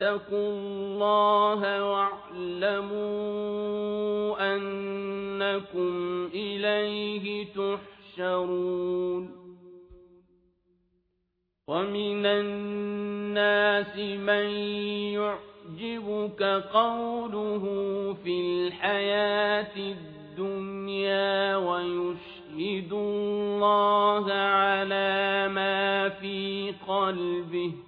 واتقوا الله واعلموا أنكم إليه تحشرون. ومن الناس من يعجبك قوله في الحياة الدنيا ويشهد الله على ما في قلبه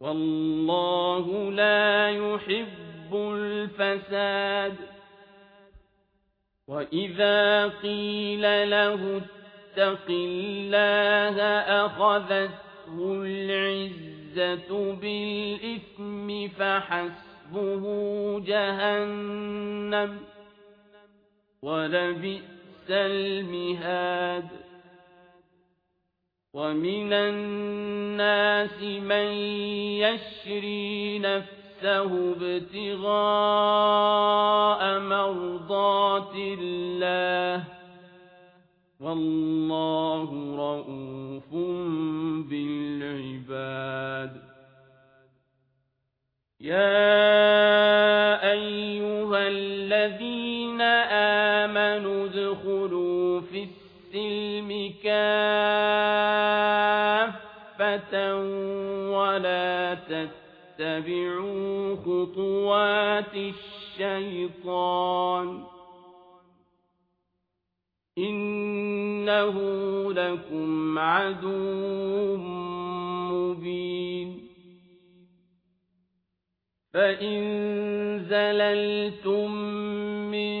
والله لا يحب الفساد. وإذا قيل له اتق الله أخذته العزة بالإثم فحسبه جهنم ولبئس المهاد. ومن الناس من يشري نفسه ابتغاء مرضات الله والله رؤوف بالعباد يا أيها الذين آمنوا ادخلوا في السلم كافة ولا تتبعوا خطوات الشيطان إنه لكم عدو مبين فإن زللتم من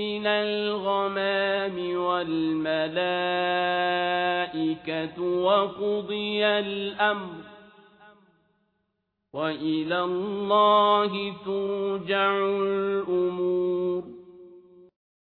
من الغمام والملائكة وقضي الأمر وإلى الله ترجع الأمور